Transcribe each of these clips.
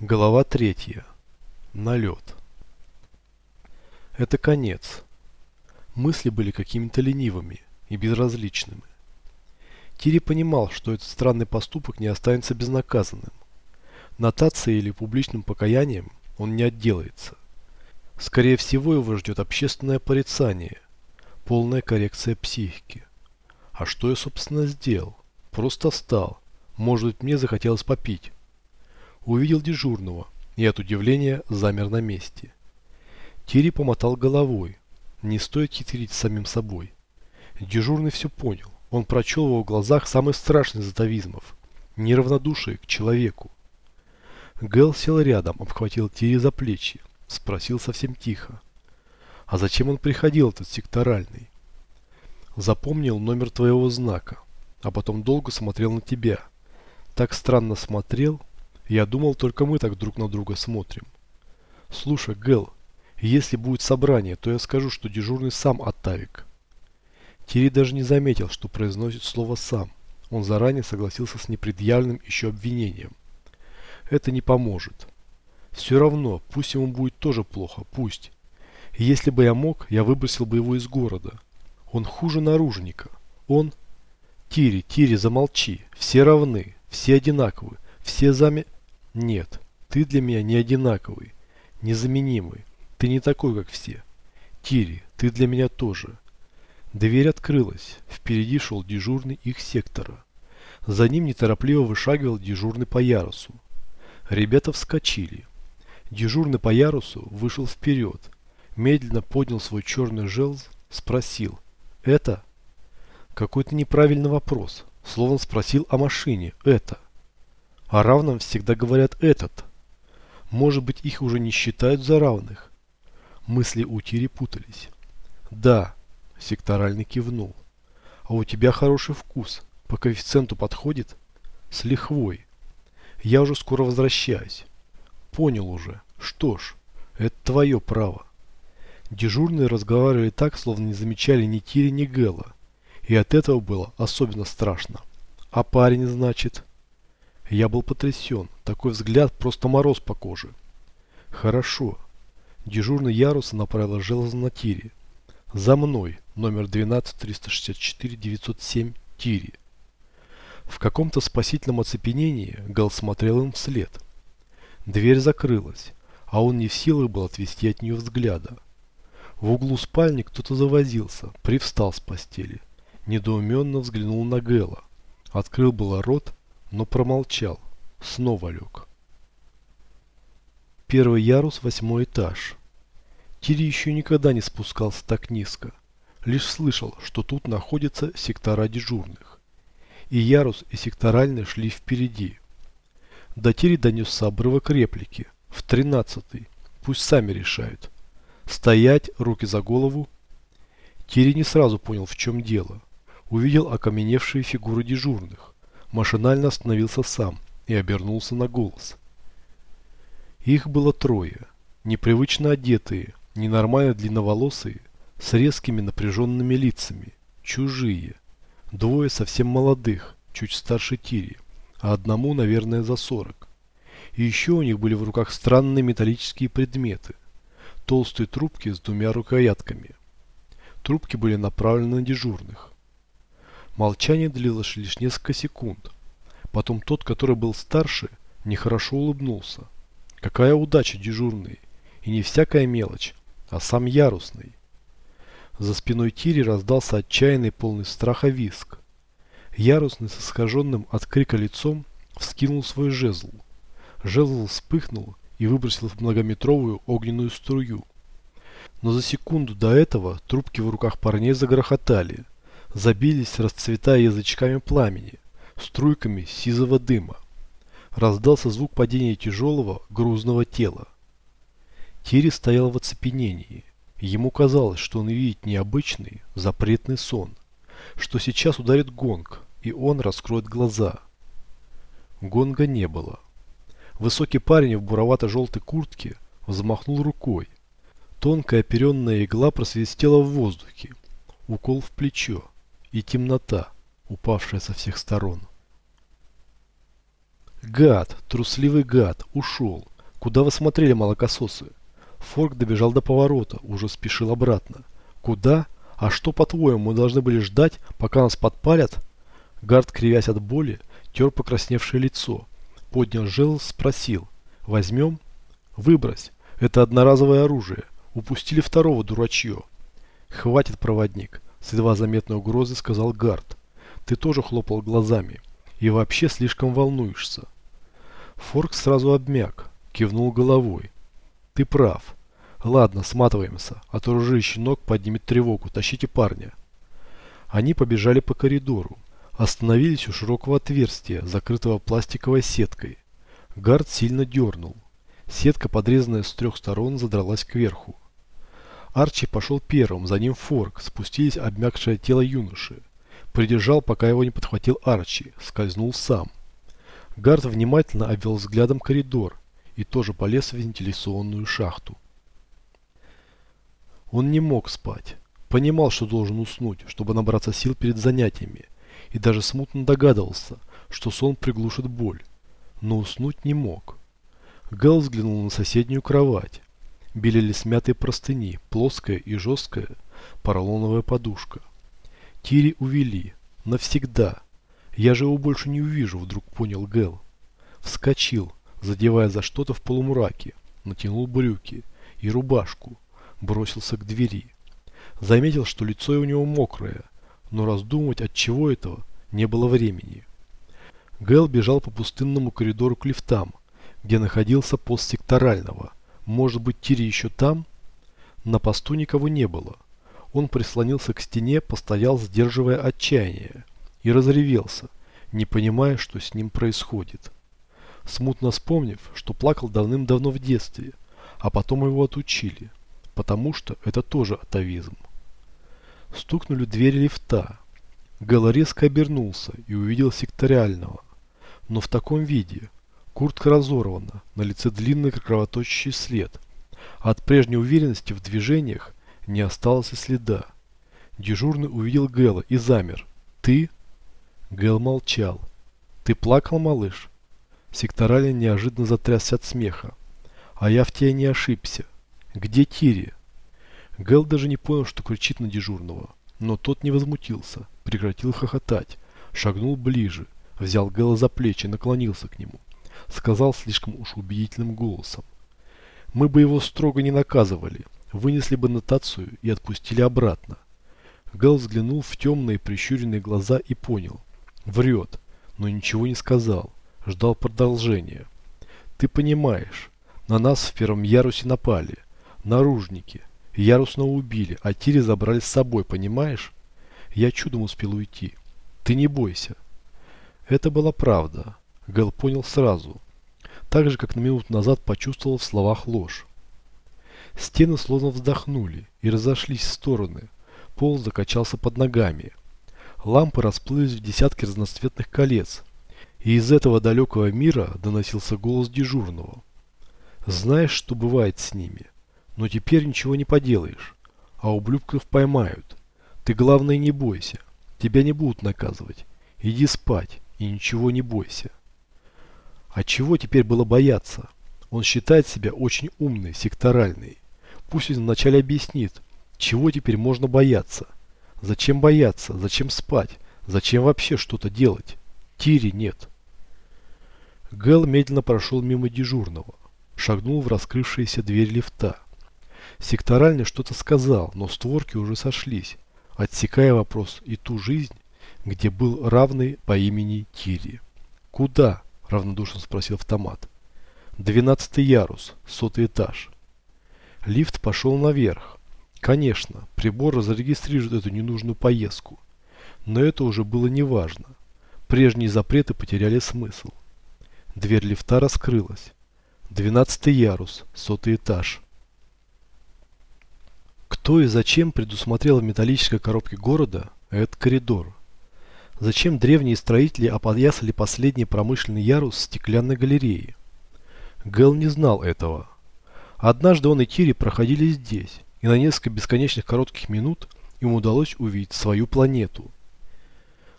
Глава третья. Налет. Это конец. Мысли были какими-то ленивыми и безразличными. Тири понимал, что этот странный поступок не останется безнаказанным. Нотацией или публичным покаянием он не отделается. Скорее всего, его ждет общественное порицание, полная коррекция психики. А что я, собственно, сделал? Просто встал. Может быть, мне захотелось попить увидел дежурного и от удивления замер на месте. Тири помотал головой. Не стоит хитрить самим собой. Дежурный все понял. Он прочел в его глазах самый страшный из атовизмов. Неравнодушие к человеку. Гэл сел рядом, обхватил Тири за плечи. Спросил совсем тихо. А зачем он приходил, этот секторальный? Запомнил номер твоего знака, а потом долго смотрел на тебя. Так странно смотрел, я думал, только мы так друг на друга смотрим. Слушай, Гэл, если будет собрание, то я скажу, что дежурный сам Оттавик. Тири даже не заметил, что произносит слово «сам». Он заранее согласился с непредъявленным еще обвинением. Это не поможет. Все равно, пусть ему будет тоже плохо, пусть. если бы я мог, я выбросил бы его из города. Он хуже наружника. Он... Тири, Тири, замолчи. Все равны, все одинаковы, все заме... Нет, ты для меня не одинаковый, незаменимый. Ты не такой, как все. Тири, ты для меня тоже. Дверь открылась. Впереди шел дежурный их сектора. За ним неторопливо вышагивал дежурный по ярусу. Ребята вскочили. Дежурный по ярусу вышел вперед. Медленно поднял свой черный желз, спросил. «Это?» Какой-то неправильный вопрос. Словно спросил о машине. «Это?» О равном всегда говорят «этот». Может быть, их уже не считают за равных? Мысли у Тири путались. «Да», – секторальный кивнул. «А у тебя хороший вкус. По коэффициенту подходит?» «С лихвой. Я уже скоро возвращаюсь». «Понял уже. Что ж, это твое право». Дежурные разговаривали так, словно не замечали ни Тири, ни Гэла. И от этого было особенно страшно. «А парень, значит?» Я был потрясен. Такой взгляд просто мороз по коже. Хорошо. Дежурный яруса направила железо на тире. За мной. Номер 12-364-907 Тири. В каком-то спасительном оцепенении Гал смотрел им вслед. Дверь закрылась, а он не в силах был отвести от нее взгляда. В углу спальни кто-то завозился, привстал с постели. Недоуменно взглянул на Гэла. Открыл было рот, но промолчал. Снова лег. Первый ярус, восьмой этаж. Тири еще никогда не спускался так низко. Лишь слышал, что тут находятся сектора дежурных. И ярус, и секторальный шли впереди. До Тири донесся обрывок реплики. В тринадцатый. Пусть сами решают. Стоять, руки за голову. Тири не сразу понял, в чем дело. Увидел окаменевшие фигуры дежурных машинально остановился сам и обернулся на голос. Их было трое, непривычно одетые, ненормально длинноволосые, с резкими напряженными лицами, чужие, двое совсем молодых, чуть старше Тири, а одному, наверное, за сорок. И еще у них были в руках странные металлические предметы, толстые трубки с двумя рукоятками. Трубки были направлены на дежурных. Молчание длилось лишь несколько секунд. Потом тот, который был старше, нехорошо улыбнулся. Какая удача дежурный. И не всякая мелочь, а сам ярусный. За спиной Тири раздался отчаянный полный страха виск. Ярусный с искаженным от крика лицом вскинул свой жезл. Жезл вспыхнул и выбросил в многометровую огненную струю. Но за секунду до этого трубки в руках парней загрохотали – забились, расцветая язычками пламени, струйками сизого дыма. Раздался звук падения тяжелого, грузного тела. Тири стоял в оцепенении. Ему казалось, что он видит необычный, запретный сон, что сейчас ударит гонг, и он раскроет глаза. Гонга не было. Высокий парень в буровато-желтой куртке взмахнул рукой. Тонкая оперенная игла просвистела в воздухе. Укол в плечо и темнота, упавшая со всех сторон. Гад, трусливый гад, ушел. Куда вы смотрели, молокососы? Форк добежал до поворота, уже спешил обратно. Куда? А что, по-твоему, мы должны были ждать, пока нас подпалят? Гард, кривясь от боли, тер покрасневшее лицо. Поднял жел, спросил. Возьмем? Выбрось. Это одноразовое оружие. Упустили второго, дурачье. Хватит, проводник. С едва заметной угрозой сказал Гард. Ты тоже хлопал глазами. И вообще слишком волнуешься. Форк сразу обмяк, кивнул головой. Ты прав. Ладно, сматываемся, а то рыжий щенок поднимет тревогу. Тащите парня. Они побежали по коридору. Остановились у широкого отверстия, закрытого пластиковой сеткой. Гард сильно дернул. Сетка, подрезанная с трех сторон, задралась кверху. Арчи пошел первым, за ним Форк, спустились обмякшее тело юноши. Придержал, пока его не подхватил Арчи, скользнул сам. Гард внимательно обвел взглядом коридор и тоже полез в вентиляционную шахту. Он не мог спать. Понимал, что должен уснуть, чтобы набраться сил перед занятиями, и даже смутно догадывался, что сон приглушит боль. Но уснуть не мог. Гэл взглянул на соседнюю кровать. Белели смятые простыни, плоская и жесткая поролоновая подушка. Тири увели. Навсегда. Я же его больше не увижу, вдруг понял Гэл. Вскочил, задевая за что-то в полумраке. Натянул брюки и рубашку. Бросился к двери. Заметил, что лицо у него мокрое, но раздумывать от чего этого не было времени. Гэл бежал по пустынному коридору к лифтам, где находился пост секторального. Может быть, Тири еще там? На посту никого не было. Он прислонился к стене, постоял, сдерживая отчаяние, и разревелся, не понимая, что с ним происходит. Смутно вспомнив, что плакал давным-давно в детстве, а потом его отучили, потому что это тоже атовизм. Стукнули двери лифта. Гала резко обернулся и увидел секториального. Но в таком виде. Куртка разорвана, на лице длинный кровоточащий след. от прежней уверенности в движениях не осталось и следа. Дежурный увидел Гэла и замер. «Ты?» Гэл молчал. «Ты плакал, малыш?» Секторалин неожиданно затрясся от смеха. «А я в тебе не ошибся. Где Тири?» Гэл даже не понял, что кричит на дежурного. Но тот не возмутился, прекратил хохотать, шагнул ближе, взял Гэла за плечи, наклонился к нему. Сказал слишком уж убедительным голосом. «Мы бы его строго не наказывали, вынесли бы нотацию и отпустили обратно. Гал взглянул в темные прищуренные глаза и понял. Врет, но ничего не сказал. Ждал продолжения. Ты понимаешь, на нас в первом ярусе напали. Наружники. Ярусного убили, а Тири забрали с собой, понимаешь? Я чудом успел уйти. Ты не бойся. Это была правда. Гэл понял сразу. Так же, как на минуту назад почувствовал в словах ложь. Стены словно вздохнули и разошлись в стороны. Пол закачался под ногами. Лампы расплылись в десятки разноцветных колец. И из этого далекого мира доносился голос дежурного. Знаешь, что бывает с ними? Но теперь ничего не поделаешь. А ублюдков поймают. Ты главное не бойся. Тебя не будут наказывать. Иди спать и ничего не бойся. А чего теперь было бояться? Он считает себя очень умный, секторальный. Пусть он вначале объяснит, чего теперь можно бояться. Зачем бояться? Зачем спать? Зачем вообще что-то делать? Тири нет. Гэл медленно прошел мимо дежурного. Шагнул в раскрывшиеся дверь лифта. Секторальный что-то сказал, но створки уже сошлись, отсекая вопрос и ту жизнь, где был равный по имени Тири. «Куда?» – равнодушно спросил автомат. Двенадцатый ярус, сотый этаж. Лифт пошел наверх. Конечно, прибор зарегистрирует эту ненужную поездку. Но это уже было неважно. Прежние запреты потеряли смысл. Дверь лифта раскрылась. Двенадцатый ярус, сотый этаж. Кто и зачем предусмотрел в металлической коробке города этот коридор? Зачем древние строители опоясали последний промышленный ярус стеклянной галереи? Гэл не знал этого. Однажды он и Кири проходили здесь, и на несколько бесконечных коротких минут им удалось увидеть свою планету.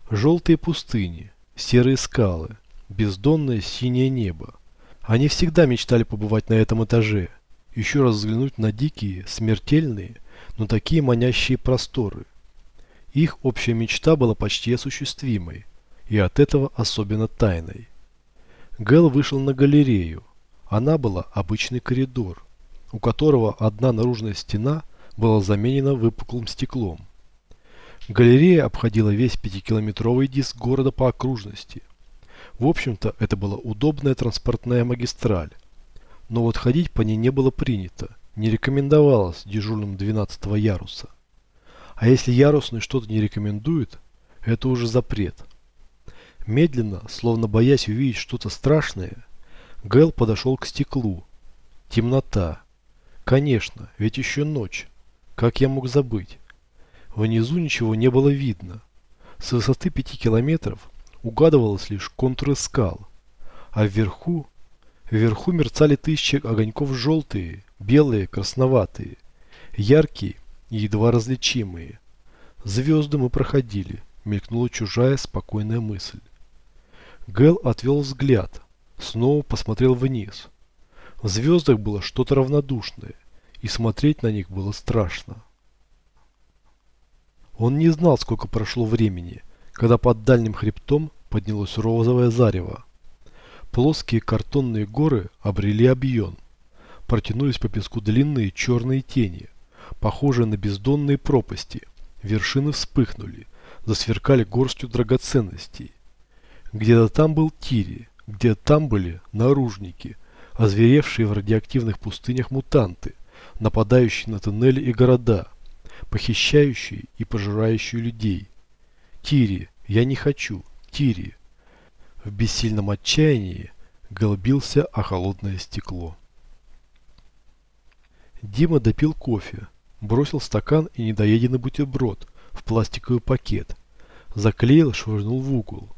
Желтые пустыни, серые скалы, бездонное синее небо. Они всегда мечтали побывать на этом этаже, еще раз взглянуть на дикие, смертельные, но такие манящие просторы. Их общая мечта была почти осуществимой, и от этого особенно тайной. Гэл вышел на галерею. Она была обычный коридор, у которого одна наружная стена была заменена выпуклым стеклом. Галерея обходила весь пятикилометровый диск города по окружности. В общем-то, это была удобная транспортная магистраль. Но вот ходить по ней не было принято, не рекомендовалось дежурным 12 яруса. А если ярусный что-то не рекомендует, это уже запрет. Медленно, словно боясь увидеть что-то страшное, Гэл подошел к стеклу. Темнота. Конечно, ведь еще ночь. Как я мог забыть? Внизу ничего не было видно. С высоты пяти километров угадывалось лишь контуры скал. А вверху, вверху мерцали тысячи огоньков желтые, белые, красноватые, яркие едва различимые. Звезды мы проходили, мелькнула чужая спокойная мысль. Гэл отвел взгляд, снова посмотрел вниз. В звездах было что-то равнодушное, и смотреть на них было страшно. Он не знал, сколько прошло времени, когда под дальним хребтом поднялось розовое зарево. Плоские картонные горы обрели объем. Протянулись по песку длинные черные тени, похожие на бездонные пропасти. Вершины вспыхнули, засверкали горстью драгоценностей. Где-то там был Тири, где-то там были наружники, озверевшие в радиоактивных пустынях мутанты, нападающие на туннели и города – похищающий и пожирающий людей. Тири, я не хочу, Тири. В бессильном отчаянии голубился о холодное стекло. Дима допил кофе, бросил стакан и недоеденный бутерброд в пластиковый пакет, заклеил, швырнул в угол.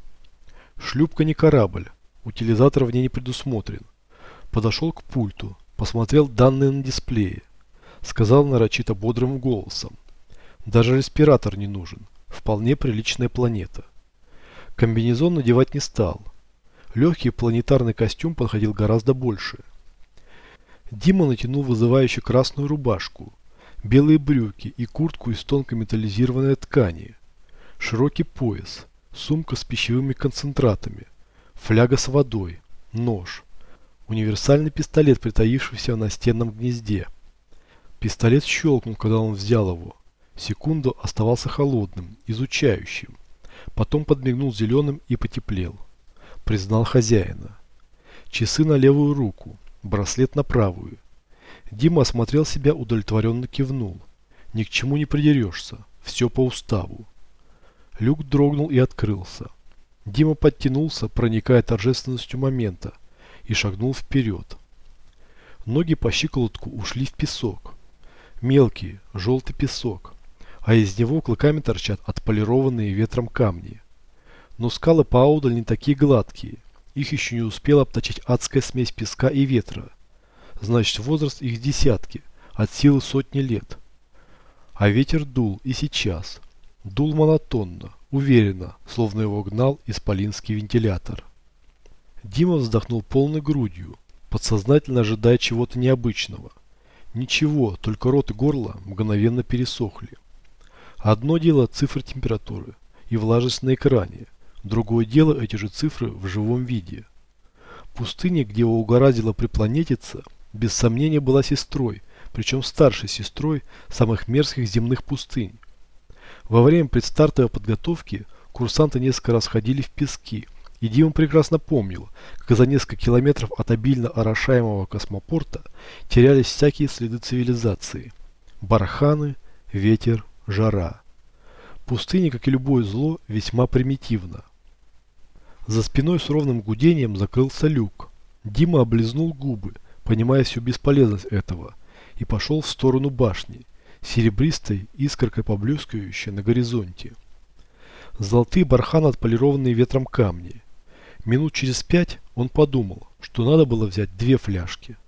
Шлюпка не корабль, утилизатор в ней не предусмотрен. Подошел к пульту, посмотрел данные на дисплее сказал нарочито бодрым голосом. Даже респиратор не нужен. Вполне приличная планета. Комбинезон надевать не стал. Легкий планетарный костюм подходил гораздо больше. Дима натянул вызывающую красную рубашку, белые брюки и куртку из тонкой металлизированной ткани, широкий пояс, сумка с пищевыми концентратами, фляга с водой, нож, универсальный пистолет, притаившийся на стенном гнезде – Пистолет щелкнул, когда он взял его. Секунду оставался холодным, изучающим. Потом подмигнул зеленым и потеплел. Признал хозяина. Часы на левую руку, браслет на правую. Дима осмотрел себя, удовлетворенно кивнул. Ни к чему не придерешься, все по уставу. Люк дрогнул и открылся. Дима подтянулся, проникая торжественностью момента, и шагнул вперед. Ноги по щиколотку ушли в песок мелкий, желтый песок, а из него клыками торчат отполированные ветром камни. Но скалы поодаль не такие гладкие, их еще не успела обточить адская смесь песка и ветра. Значит, возраст их десятки, от силы сотни лет. А ветер дул и сейчас. Дул монотонно, уверенно, словно его гнал исполинский вентилятор. Дима вздохнул полной грудью, подсознательно ожидая чего-то необычного – Ничего, только рот и горло мгновенно пересохли. Одно дело цифры температуры и влажность на экране, другое дело эти же цифры в живом виде. Пустыня, где его угораздило припланетиться, без сомнения была сестрой, причем старшей сестрой самых мерзких земных пустынь. Во время предстартовой подготовки курсанты несколько раз ходили в пески, и Дима прекрасно помнил, как за несколько километров от обильно орошаемого космопорта терялись всякие следы цивилизации. Барханы, ветер, жара. Пустыня, как и любое зло, весьма примитивна. За спиной с ровным гудением закрылся люк. Дима облизнул губы, понимая всю бесполезность этого, и пошел в сторону башни, серебристой искоркой поблескивающей на горизонте. Золотые барханы, отполированные ветром камни – Минут через пять он подумал, что надо было взять две фляжки.